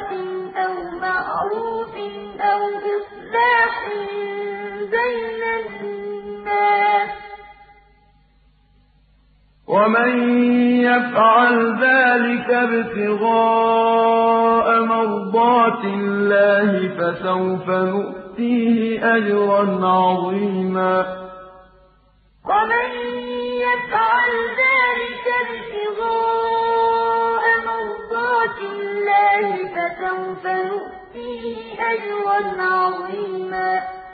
بِصَدَقَةٍ أَوْ مَعْرُوفٍ أَوْ إِصْلَاحٍ بَيْنَ النَّاسِ ۚ وَمَن يَفْعَلْ ذَٰلِكَ ابْتِغَاءَ مَرْضَاتِ اللَّهِ فَسَوْفَ نُؤْتِيهِ أَجْرًا عَظِيمًا. وَمَن يَفْعَلْ ذَٰلِكَ فَسَوْفَ نُؤْتِيهِ أَجْرًا عَظِيمًا؟